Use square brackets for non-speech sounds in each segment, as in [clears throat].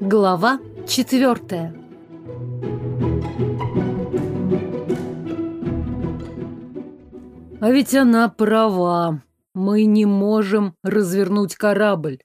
Глава четвертая А ведь она права. Мы не можем развернуть корабль.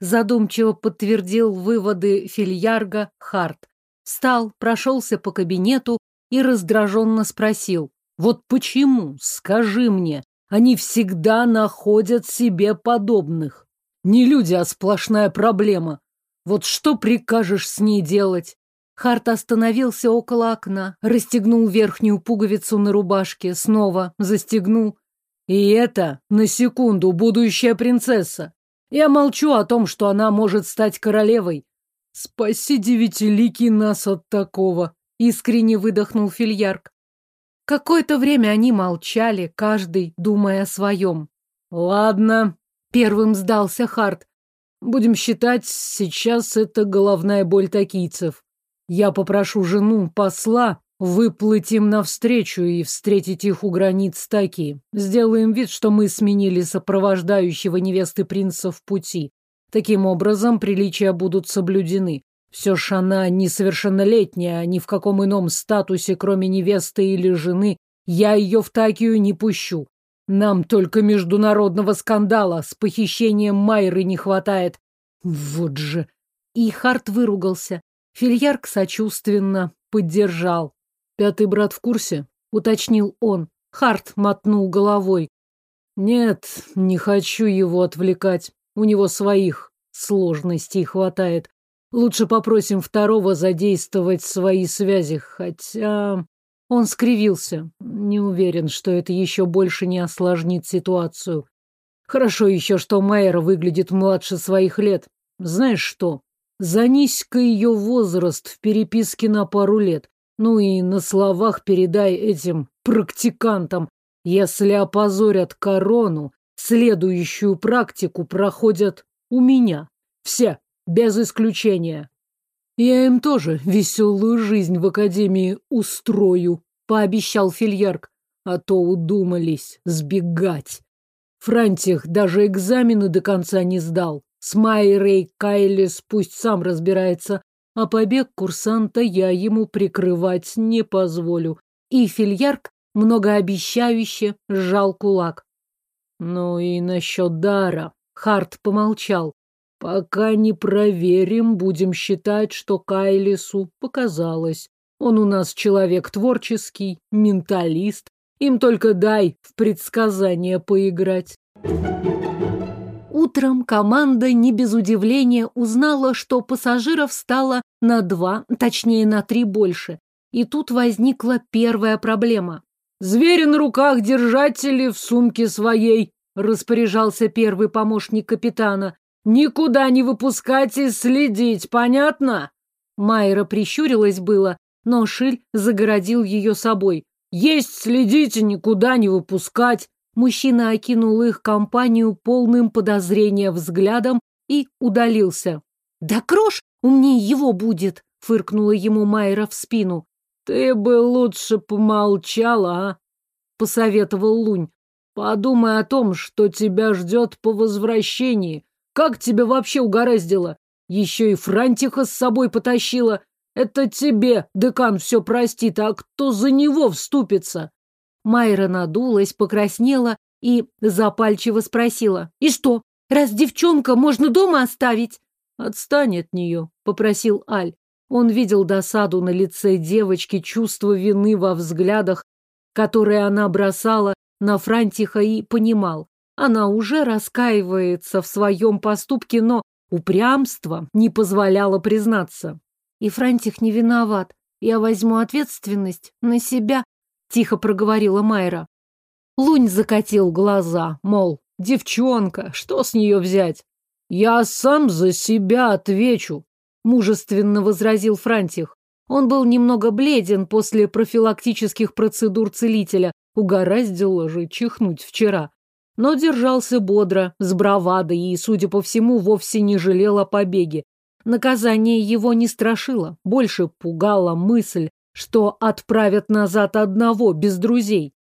Задумчиво подтвердил выводы Фильярга Харт. Встал, прошелся по кабинету и раздраженно спросил. Вот почему, скажи мне, они всегда находят себе подобных? Не люди, а сплошная проблема. Вот что прикажешь с ней делать? Харт остановился около окна, расстегнул верхнюю пуговицу на рубашке, снова застегнул. И это, на секунду, будущая принцесса. Я молчу о том, что она может стать королевой. Спаси, девятиликий, нас от такого, искренне выдохнул Фильярк. Какое-то время они молчали, каждый думая о своем. Ладно, первым сдался Харт. Будем считать, сейчас это головная боль такийцев. Я попрошу жену посла выплыть им навстречу и встретить их у границ Таки. Сделаем вид, что мы сменили сопровождающего невесты принца в пути. Таким образом, приличия будут соблюдены. Все ж она несовершеннолетняя, а ни в каком ином статусе, кроме невесты или жены, я ее в Такию не пущу. Нам только международного скандала с похищением Майры не хватает. Вот же. И Харт выругался. Фильярк сочувственно поддержал. «Пятый брат в курсе?» — уточнил он. Харт мотнул головой. «Нет, не хочу его отвлекать. У него своих сложностей хватает. Лучше попросим второго задействовать свои связи, хотя...» Он скривился. Не уверен, что это еще больше не осложнит ситуацию. Хорошо еще, что Майера выглядит младше своих лет. Знаешь что? Занись-ка ее возраст в переписке на пару лет. Ну и на словах передай этим практикантам. Если опозорят корону, следующую практику проходят у меня. Все, без исключения. Я им тоже веселую жизнь в академии устрою, пообещал Фильярк. А то удумались сбегать. Франтих даже экзамены до конца не сдал. С Майрой Кайлис пусть сам разбирается, а побег курсанта я ему прикрывать не позволю. И Фильярк многообещающе сжал кулак. Ну и насчет дара. Харт помолчал. Пока не проверим, будем считать, что Кайлису показалось. Он у нас человек творческий, менталист. Им только дай в предсказания поиграть. Утром команда не без удивления узнала, что пассажиров стало на два, точнее на три больше. И тут возникла первая проблема. «Звери на руках держатели в сумке своей», — распоряжался первый помощник капитана. «Никуда не выпускать и следить, понятно?» Майра прищурилась было, но Шиль загородил ее собой. «Есть следите, никуда не выпускать!» Мужчина окинул их компанию полным подозрения взглядом и удалился. «Да крош умнее его будет!» — фыркнула ему Майра в спину. «Ты бы лучше помолчала, а?» — посоветовал Лунь. «Подумай о том, что тебя ждет по возвращении. Как тебя вообще угораздило? Еще и Франтиха с собой потащила. Это тебе декан все простит, а кто за него вступится?» Майра надулась, покраснела и запальчиво спросила. «И что, раз девчонка, можно дома оставить?» «Отстань от нее», — попросил Аль. Он видел досаду на лице девочки, чувство вины во взглядах, которые она бросала на Франтиха и понимал. Она уже раскаивается в своем поступке, но упрямство не позволяло признаться. И Франтих не виноват. Я возьму ответственность на себя тихо проговорила Майра. Лунь закатил глаза, мол, девчонка, что с нее взять? Я сам за себя отвечу, мужественно возразил Франтих. Он был немного бледен после профилактических процедур целителя, угораздило же чихнуть вчера. Но держался бодро, с бравадой и, судя по всему, вовсе не жалел о побеге. Наказание его не страшило, больше пугала мысль, что отправят назад одного, без друзей.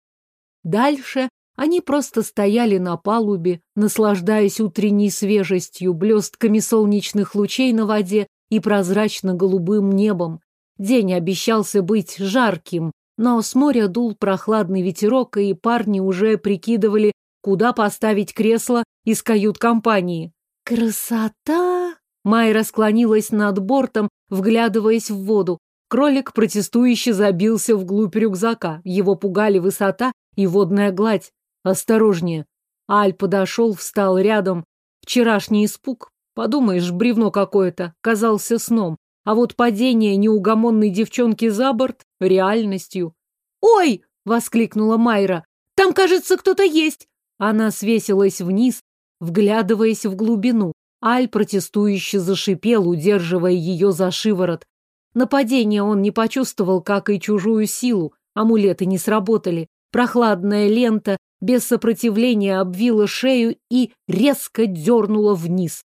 Дальше Они просто стояли на палубе, наслаждаясь утренней свежестью, блестками солнечных лучей на воде и прозрачно-голубым небом. День обещался быть жарким, но с моря дул прохладный ветерок, и парни уже прикидывали, куда поставить кресло из кают-компании. «Красота!» Майра склонилась над бортом, вглядываясь в воду. Кролик протестующе забился вглубь рюкзака. Его пугали высота и водная гладь. Осторожнее. Аль подошел, встал рядом. Вчерашний испуг, подумаешь, бревно какое-то, казался сном. А вот падение неугомонной девчонки за борт — реальностью. «Ой!» — воскликнула Майра. «Там, кажется, кто-то есть!» Она свесилась вниз, вглядываясь в глубину. Аль протестующе зашипел, удерживая ее за шиворот. Нападение он не почувствовал, как и чужую силу. Амулеты не сработали. Прохладная лента без сопротивления обвила шею и резко дернула вниз.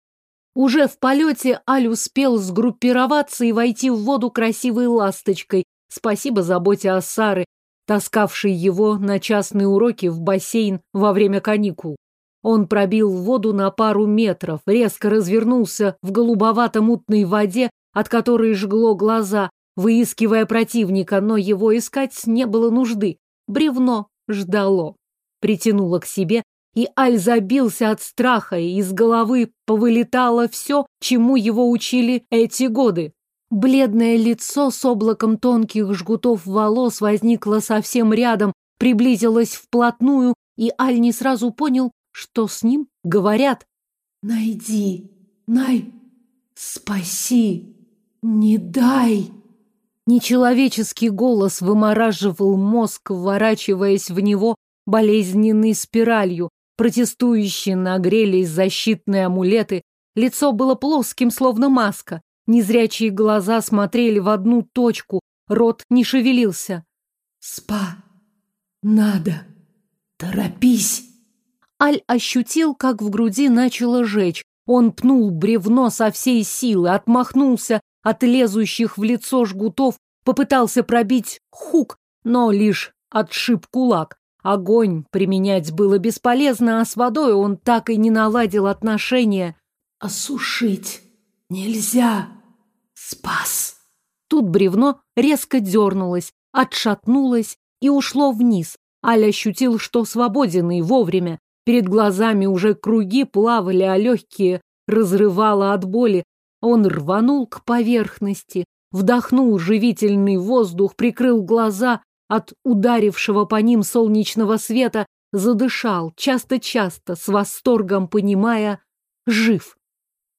Уже в полете Аль успел сгруппироваться и войти в воду красивой ласточкой. Спасибо заботе о Сары, таскавшей его на частные уроки в бассейн во время каникул. Он пробил воду на пару метров, резко развернулся в голубовато-мутной воде, от которой жгло глаза, выискивая противника, но его искать не было нужды. Бревно ждало. Притянуло к себе, и Аль забился от страха, и из головы повылетало все, чему его учили эти годы. Бледное лицо с облаком тонких жгутов волос возникло совсем рядом, приблизилось вплотную, и Аль не сразу понял, что с ним говорят. «Найди, най, спаси, не дай!» Нечеловеческий голос вымораживал мозг, вворачиваясь в него болезненной спиралью. Протестующие нагрелись защитные амулеты. Лицо было плоским, словно маска. Незрячие глаза смотрели в одну точку. Рот не шевелился. «Спа! Надо! Торопись!» Аль ощутил, как в груди начало жечь. Он пнул бревно со всей силы, отмахнулся от лезущих в лицо жгутов, попытался пробить хук, но лишь отшиб кулак. Огонь применять было бесполезно, а с водой он так и не наладил отношения. «Осушить нельзя! Спас!» Тут бревно резко дернулось, отшатнулось и ушло вниз. Аля ощутил, что свободен и вовремя. Перед глазами уже круги плавали, а легкие разрывало от боли. Он рванул к поверхности, вдохнул живительный воздух, прикрыл глаза от ударившего по ним солнечного света, задышал часто-часто, с восторгом понимая, жив.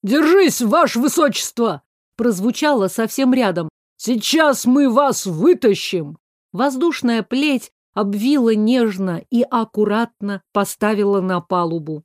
«Держись, ваше высочество!» Прозвучало совсем рядом. «Сейчас мы вас вытащим!» Воздушная плеть обвила нежно и аккуратно поставила на палубу.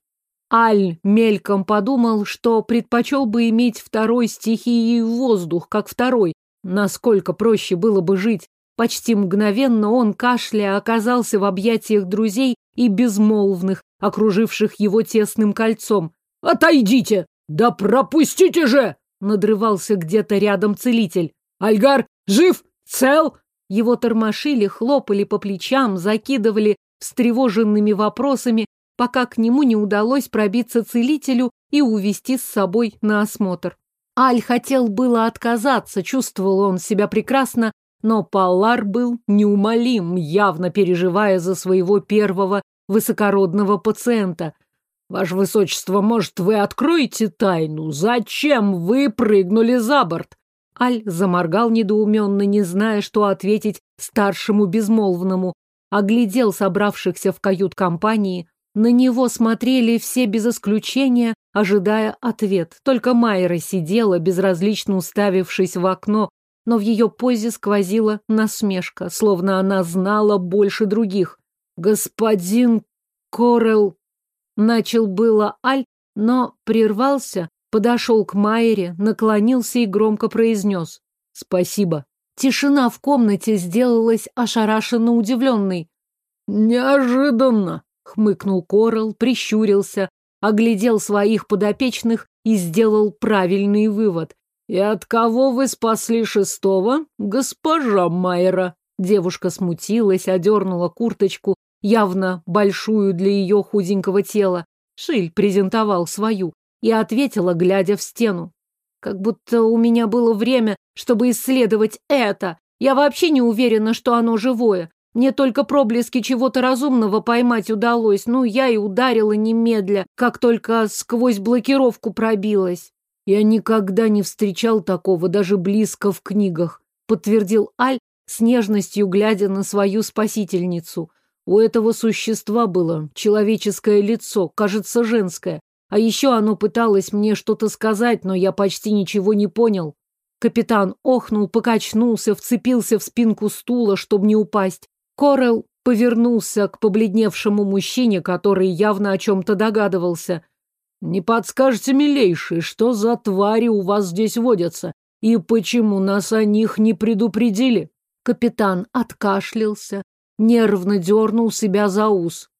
Аль мельком подумал, что предпочел бы иметь второй стихией воздух, как второй. Насколько проще было бы жить. Почти мгновенно он, кашля, оказался в объятиях друзей и безмолвных, окруживших его тесным кольцом. «Отойдите! Да пропустите же!» Надрывался где-то рядом целитель. «Альгар жив? Цел?» Его тормошили, хлопали по плечам, закидывали встревоженными вопросами, пока к нему не удалось пробиться целителю и увести с собой на осмотр. Аль хотел было отказаться, чувствовал он себя прекрасно, но Паллар был неумолим, явно переживая за своего первого высокородного пациента. «Ваше Высочество, может, вы откроете тайну? Зачем вы прыгнули за борт?» Аль заморгал недоуменно, не зная, что ответить старшему безмолвному. Оглядел собравшихся в кают-компании. На него смотрели все без исключения, ожидая ответ. Только Майра сидела, безразлично уставившись в окно, но в ее позе сквозила насмешка, словно она знала больше других. «Господин Корел...» Начал было Аль, но прервался, подошел к Майре, наклонился и громко произнес «Спасибо». Тишина в комнате сделалась ошарашенно удивленной. «Неожиданно!» хмыкнул Корал, прищурился, оглядел своих подопечных и сделал правильный вывод. «И от кого вы спасли шестого? Госпожа Майера!» Девушка смутилась, одернула курточку, явно большую для ее худенького тела. Шиль презентовал свою и ответила, глядя в стену. Как будто у меня было время, чтобы исследовать это. Я вообще не уверена, что оно живое. Мне только проблески чего-то разумного поймать удалось. Ну, я и ударила немедля, как только сквозь блокировку пробилась. Я никогда не встречал такого, даже близко в книгах, подтвердил Аль, с нежностью глядя на свою спасительницу. У этого существа было человеческое лицо, кажется, женское. А еще оно пыталось мне что-то сказать, но я почти ничего не понял. Капитан охнул, покачнулся, вцепился в спинку стула, чтобы не упасть. Корел повернулся к побледневшему мужчине, который явно о чем-то догадывался. «Не подскажете, милейший, что за твари у вас здесь водятся? И почему нас о них не предупредили?» Капитан откашлялся, нервно дернул себя за ус.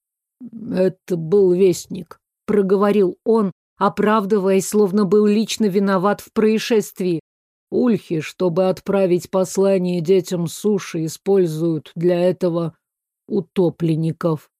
«Это был вестник», — проговорил он, оправдываясь, словно был лично виноват в происшествии. Ульхи, чтобы отправить послание детям суши, используют для этого утопленников.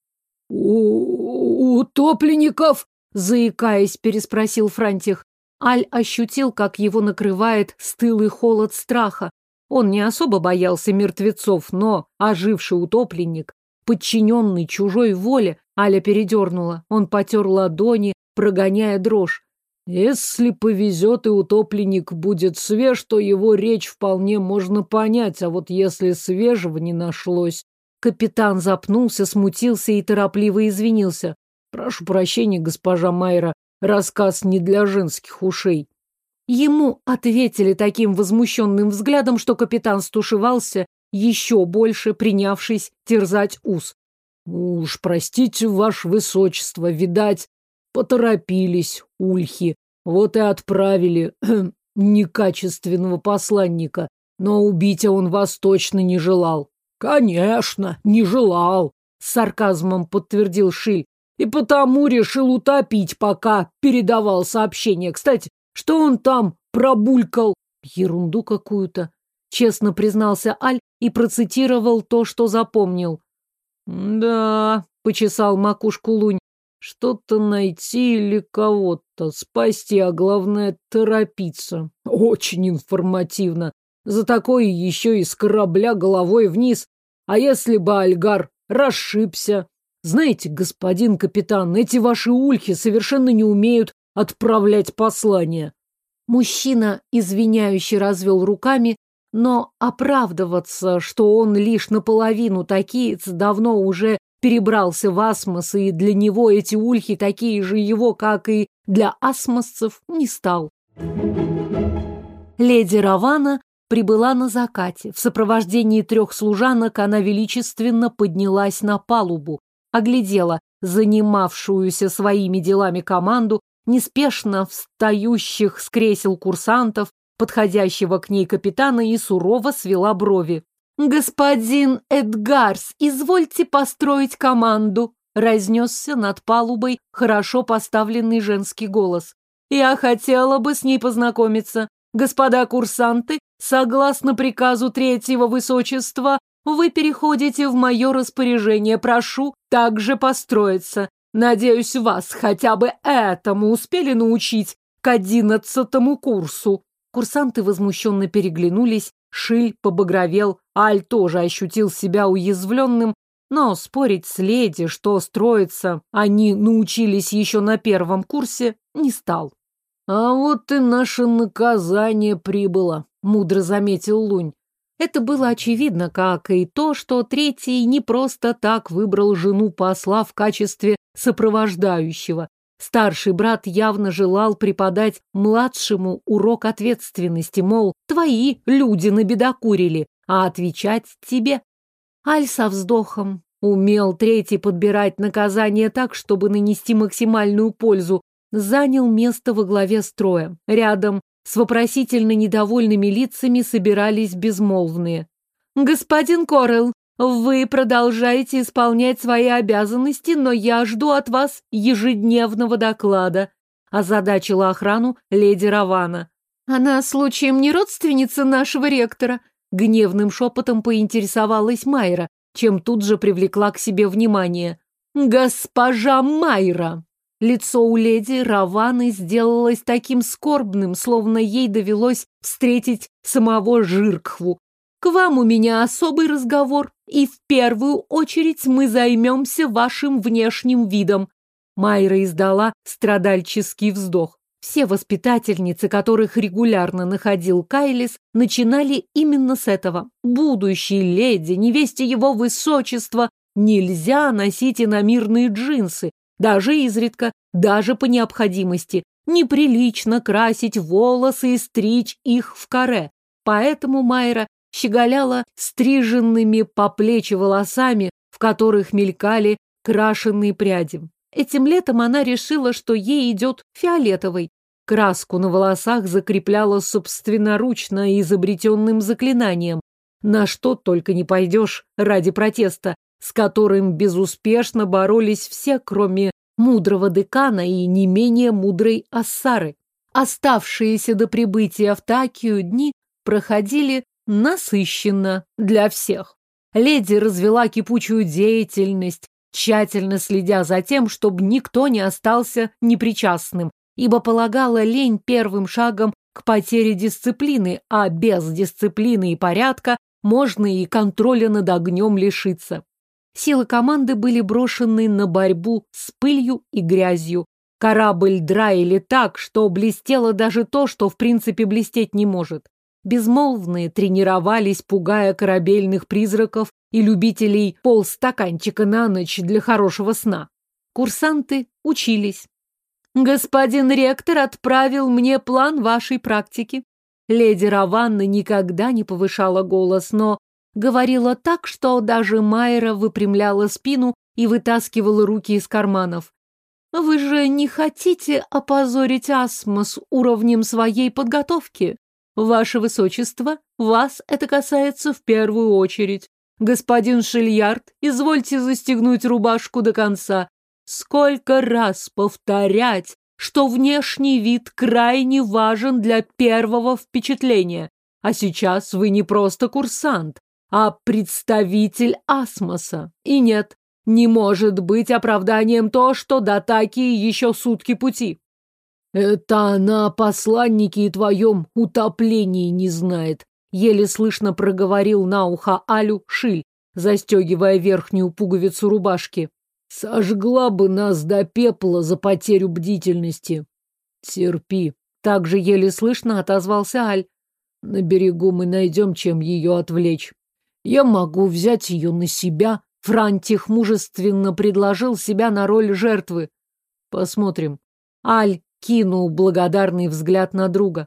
У утопленников? заикаясь, переспросил Франтих. Аль ощутил, как его накрывает стылый холод страха. Он не особо боялся мертвецов, но оживший утопленник, подчиненный чужой воле, Аля передернула. Он потер ладони, прогоняя дрожь. Если повезет и утопленник будет свеж, то его речь вполне можно понять, а вот если свежего не нашлось... Капитан запнулся, смутился и торопливо извинился. Прошу прощения, госпожа Майра, рассказ не для женских ушей. Ему ответили таким возмущенным взглядом, что капитан стушевался еще больше, принявшись терзать ус. Уж простите, ваше высочество, видать, Поторопились, ульхи. Вот и отправили [clears throat] некачественного посланника. Но убить он вас точно не желал. Конечно, не желал, с сарказмом подтвердил Шиль. И потому решил утопить, пока передавал сообщение. Кстати, что он там пробулькал? Ерунду какую-то. Честно признался Аль и процитировал то, что запомнил. Да, почесал макушку Лунь. Что-то найти или кого-то спасти, а главное торопиться. Очень информативно. За такое еще и с корабля головой вниз. А если бы Альгар расшибся? Знаете, господин капитан, эти ваши ульхи совершенно не умеют отправлять послания. Мужчина, извиняюще развел руками, но оправдываться, что он лишь наполовину такиец, давно уже перебрался в асмос, и для него эти ульхи такие же его, как и для асмосцев, не стал. Леди Равана прибыла на закате. В сопровождении трех служанок она величественно поднялась на палубу, оглядела занимавшуюся своими делами команду, неспешно встающих с кресел курсантов, подходящего к ней капитана и сурово свела брови. «Господин Эдгарс, извольте построить команду», — разнесся над палубой хорошо поставленный женский голос. «Я хотела бы с ней познакомиться. Господа курсанты, согласно приказу третьего высочества, вы переходите в мое распоряжение. Прошу также построиться. Надеюсь, вас хотя бы этому успели научить к одиннадцатому курсу». Курсанты возмущенно переглянулись, Шиль побагровел, Аль тоже ощутил себя уязвленным, но спорить с леди, что строиться они научились еще на первом курсе, не стал. «А вот и наше наказание прибыло», — мудро заметил Лунь. Это было очевидно, как и то, что третий не просто так выбрал жену посла в качестве сопровождающего. Старший брат явно желал преподать младшему урок ответственности, мол, твои люди набедокурили, а отвечать тебе. Аль со вздохом умел третий подбирать наказание так, чтобы нанести максимальную пользу, занял место во главе строя. Рядом с вопросительно недовольными лицами собирались безмолвные. «Господин Корел, вы продолжаете исполнять свои обязанности, но я жду от вас ежедневного доклада. Озадачила охрану леди Равана. Она случаем не родственница нашего ректора? Гневным шепотом поинтересовалась Майра, чем тут же привлекла к себе внимание. «Госпожа Майра!» Лицо у леди Раваны сделалось таким скорбным, словно ей довелось встретить самого Жиркхву. «К вам у меня особый разговор, и в первую очередь мы займемся вашим внешним видом». Майра издала страдальческий вздох. Все воспитательницы, которых регулярно находил Кайлис, начинали именно с этого. Будущей леди, невесте его высочества, нельзя носить иномирные джинсы, даже изредка, даже по необходимости. Неприлично красить волосы и стричь их в каре. Поэтому Майра щеголяла стриженными по плечи волосами, в которых мелькали крашеные пряди. Этим летом она решила, что ей идет фиолетовый. Краску на волосах закрепляла собственноручно изобретенным заклинанием. На что только не пойдешь ради протеста, с которым безуспешно боролись все, кроме мудрого декана и не менее мудрой Ассары. Оставшиеся до прибытия в Такию дни проходили насыщенно для всех. Леди развела кипучую деятельность, тщательно следя за тем, чтобы никто не остался непричастным, ибо полагала лень первым шагом к потере дисциплины, а без дисциплины и порядка можно и контроля над огнем лишиться. Силы команды были брошены на борьбу с пылью и грязью. Корабль драили так, что блестело даже то, что в принципе блестеть не может. Безмолвные тренировались, пугая корабельных призраков и любителей полстаканчика на ночь для хорошего сна. Курсанты учились. «Господин ректор отправил мне план вашей практики». Леди Раванна никогда не повышала голос, но Говорила так, что даже Майра выпрямляла спину и вытаскивала руки из карманов. «Вы же не хотите опозорить Асмос уровнем своей подготовки? Ваше Высочество, вас это касается в первую очередь. Господин Шильярд, извольте застегнуть рубашку до конца. Сколько раз повторять, что внешний вид крайне важен для первого впечатления. А сейчас вы не просто курсант, а представитель Асмоса. И нет, не может быть оправданием то, что до Таки еще сутки пути. Это она о посланнике и твоем утоплении не знает. Еле слышно проговорил на ухо Алю Шиль, застегивая верхнюю пуговицу рубашки. Сожгла бы нас до пепла за потерю бдительности. Терпи. Так же еле слышно отозвался Аль. На берегу мы найдем, чем ее отвлечь. Я могу взять ее на себя. Франтих мужественно предложил себя на роль жертвы. Посмотрим. Аль кинул благодарный взгляд на друга.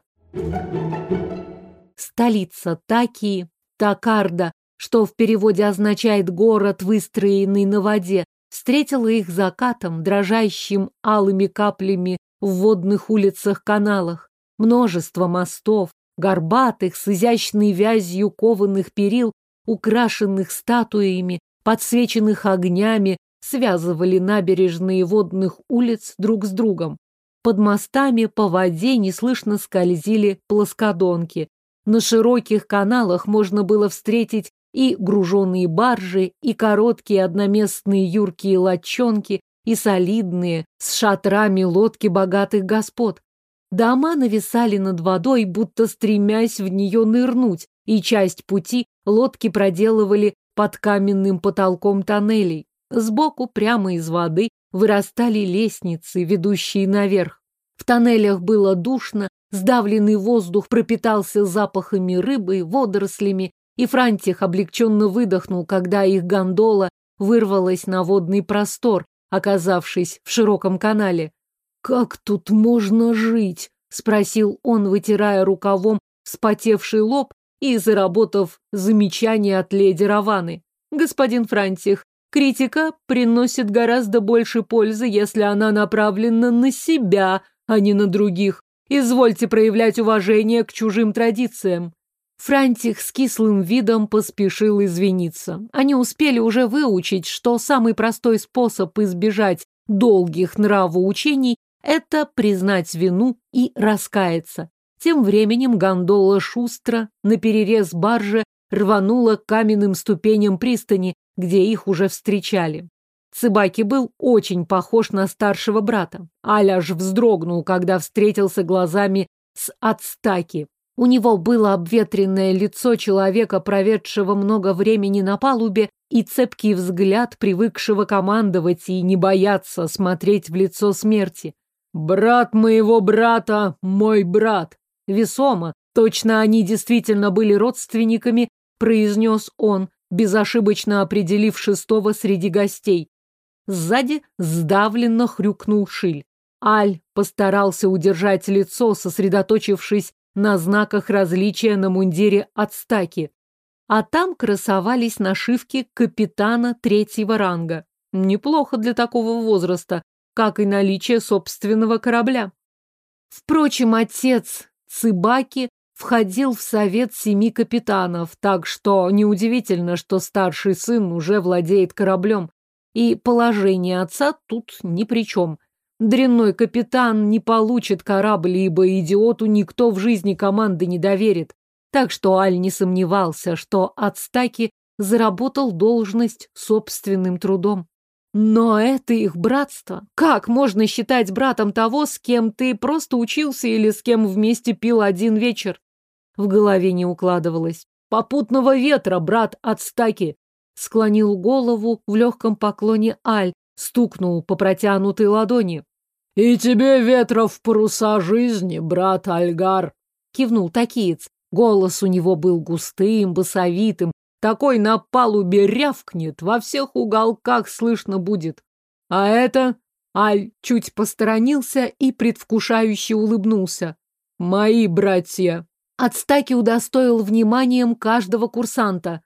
Столица Такии, Такарда, что в переводе означает «город, выстроенный на воде», встретила их закатом, дрожащим алыми каплями в водных улицах-каналах. Множество мостов, горбатых, с изящной вязью кованых перил украшенных статуями, подсвеченных огнями, связывали набережные водных улиц друг с другом. Под мостами по воде неслышно скользили плоскодонки. На широких каналах можно было встретить и груженные баржи, и короткие одноместные юркие лодчонки, и солидные, с шатрами лодки богатых господ. Дома нависали над водой, будто стремясь в нее нырнуть, и часть пути лодки проделывали под каменным потолком тоннелей. Сбоку, прямо из воды, вырастали лестницы, ведущие наверх. В тоннелях было душно, сдавленный воздух пропитался запахами рыбы, водорослями, и Франтих облегченно выдохнул, когда их гондола вырвалась на водный простор, оказавшись в широком канале. «Как тут можно жить?» — спросил он, вытирая рукавом вспотевший лоб и заработав замечание от леди Раваны. «Господин Франтих, критика приносит гораздо больше пользы, если она направлена на себя, а не на других. Извольте проявлять уважение к чужим традициям». Франтих с кислым видом поспешил извиниться. Они успели уже выучить, что самый простой способ избежать долгих нравоучений – это признать вину и раскаяться. Тем временем гондола шустро, наперерез баржи, рванула к каменным ступеням пристани, где их уже встречали. Цыбаки был очень похож на старшего брата. Аля аж вздрогнул, когда встретился глазами с Ацтаки. У него было обветренное лицо человека, проведшего много времени на палубе, и цепкий взгляд, привыкшего командовать и не бояться смотреть в лицо смерти. «Брат моего брата, мой брат!» Весомо, точно они действительно были родственниками, произнес он, безошибочно определив шестого среди гостей. Сзади сдавленно хрюкнул Шиль. Аль постарался удержать лицо, сосредоточившись на знаках различия на мундире от стаки. А там красовались нашивки капитана третьего ранга. Неплохо для такого возраста, как и наличие собственного корабля. Впрочем, отец Цыбаки входил в совет семи капитанов, так что неудивительно, что старший сын уже владеет кораблем. И положение отца тут ни при чем. Дрянной капитан не получит корабль, ибо идиоту никто в жизни команды не доверит. Так что Аль не сомневался, что Ацтаки заработал должность собственным трудом. Но это их братство. Как можно считать братом того, с кем ты просто учился или с кем вместе пил один вечер? В голове не укладывалось. Попутного ветра, брат Ацтаки. Склонил голову в легком поклоне Аль, стукнул по протянутой ладони. «И тебе ветра в паруса жизни, брат Альгар!» Кивнул такиец. Голос у него был густым, басовитым, такой на палубе рявкнет, во всех уголках слышно будет. А это... Аль чуть посторонился и предвкушающе улыбнулся. «Мои братья!» Отстаки удостоил вниманием каждого курсанта.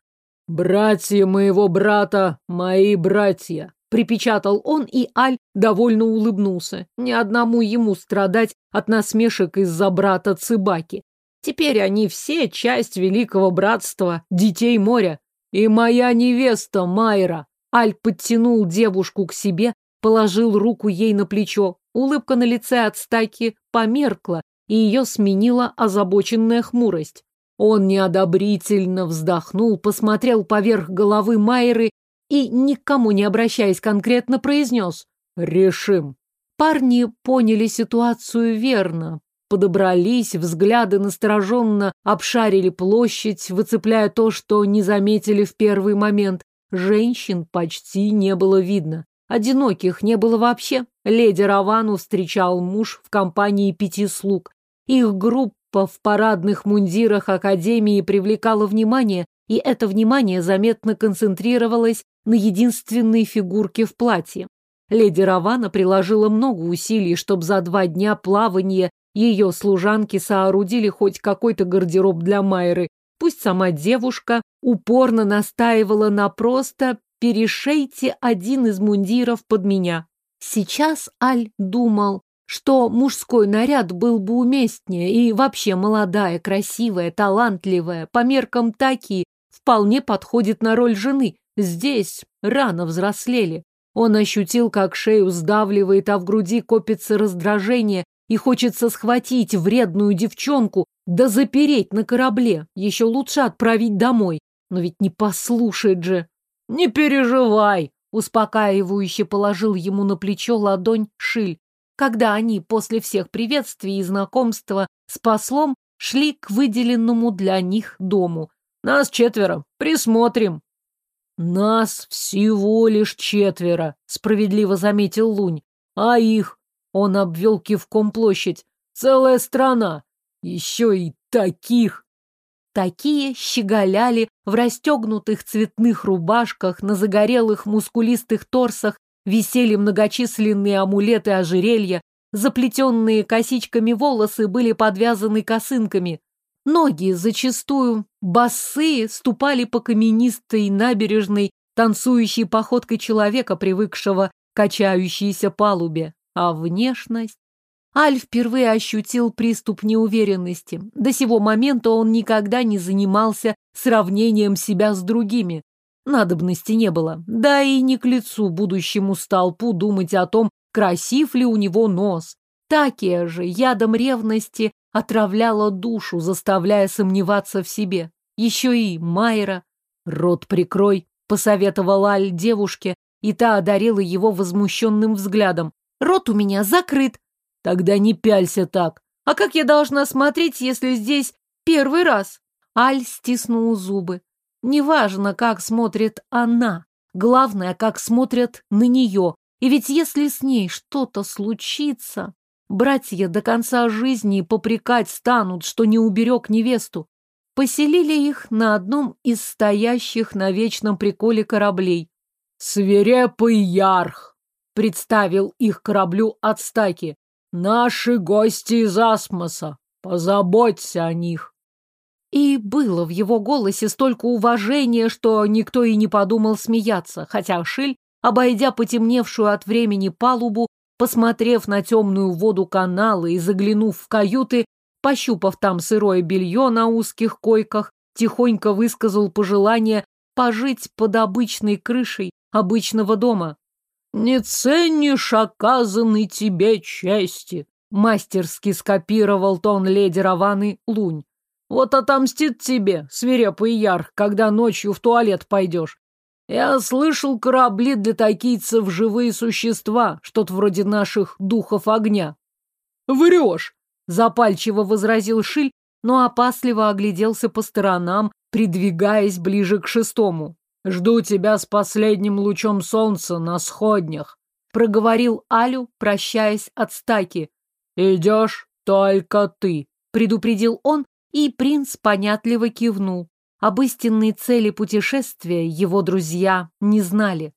«Братья моего брата, мои братья!» Припечатал он, и Аль довольно улыбнулся. Ни одному ему страдать от насмешек из-за брата Цыбаки. Теперь они все часть великого братства, детей моря. И моя невеста Майра. Аль подтянул девушку к себе, положил руку ей на плечо. Улыбка на лице от стаки померкла, и ее сменила озабоченная хмурость. Он неодобрительно вздохнул, посмотрел поверх головы Майры и, никому не обращаясь конкретно, произнес «Решим». Парни поняли ситуацию верно, подобрались, взгляды настороженно обшарили площадь, выцепляя то, что не заметили в первый момент. Женщин почти не было видно. Одиноких не было вообще. Леди Равану встречал муж в компании пяти слуг. Их группа в парадных мундирах Академии привлекала внимание, и это внимание заметно концентрировалось на единственной фигурке в платье. Леди Равана приложила много усилий, чтобы за два дня плавания ее служанки соорудили хоть какой-то гардероб для Майры. Пусть сама девушка упорно настаивала на просто «перешейте один из мундиров под меня». Сейчас Аль думал, что мужской наряд был бы уместнее, и вообще молодая, красивая, талантливая, по меркам таки, вполне подходит на роль жены. Здесь рано взрослели. Он ощутил, как шею сдавливает, а в груди копится раздражение, и хочется схватить вредную девчонку, да запереть на корабле. Еще лучше отправить домой. Но ведь не послушает же. Не переживай, успокаивающе положил ему на плечо ладонь Шиль, когда они после всех приветствий и знакомства с послом шли к выделенному для них дому. Нас четверо, присмотрим. Нас всего лишь четверо, справедливо заметил Лунь. А их он обвел кивком площадь. Целая страна. Еще и таких. Такие щеголяли в расстегнутых цветных рубашках, на загорелых мускулистых торсах висели многочисленные амулеты ожерелья, заплетенные косичками волосы были подвязаны косынками. Ноги, зачастую босые, ступали по каменистой набережной, танцующей походкой человека, привыкшего к качающейся палубе. А внешность? Аль впервые ощутил приступ неуверенности. До сего момента он никогда не занимался сравнением себя с другими. Надобности не было. Да и не к лицу будущему столпу думать о том, красив ли у него нос. Такия же ядом ревности отравляла душу, заставляя сомневаться в себе. Еще и Майра. Рот прикрой. посоветовала Аль девушке, и та одарила его возмущенным взглядом. Рот у меня закрыт. Тогда не пялься так. А как я должна смотреть, если здесь первый раз? Аль стиснул зубы. Неважно, как смотрит она. Главное, как смотрят на нее. И ведь если с ней что-то случится... Братья до конца жизни попрекать станут, что не уберег невесту. Поселили их на одном из стоящих на вечном приколе кораблей. «Свирепый Ярх!» — представил их кораблю от стаки. «Наши гости из Асмоса! Позаботься о них!» И было в его голосе столько уважения, что никто и не подумал смеяться, хотя Шиль, обойдя потемневшую от времени палубу, посмотрев на темную воду канала и заглянув в каюты, пощупав там сырое белье на узких койках, тихонько высказал пожелание пожить под обычной крышей обычного дома. «Не ценишь оказанной тебе чести», — мастерски скопировал тон леди Раваны Лунь. Вот отомстит тебе, свирепый яр, когда ночью в туалет пойдешь. Я слышал, корабли для токийцев живые существа, что-то вроде наших духов огня. Врешь, запальчиво возразил Шиль, но опасливо огляделся по сторонам, придвигаясь ближе к шестому. Жду тебя с последним лучом солнца на сходнях, проговорил Алю, прощаясь от стаки. Идешь только ты, предупредил он и принц понятливо кивнул. Об истинной цели путешествия его друзья не знали.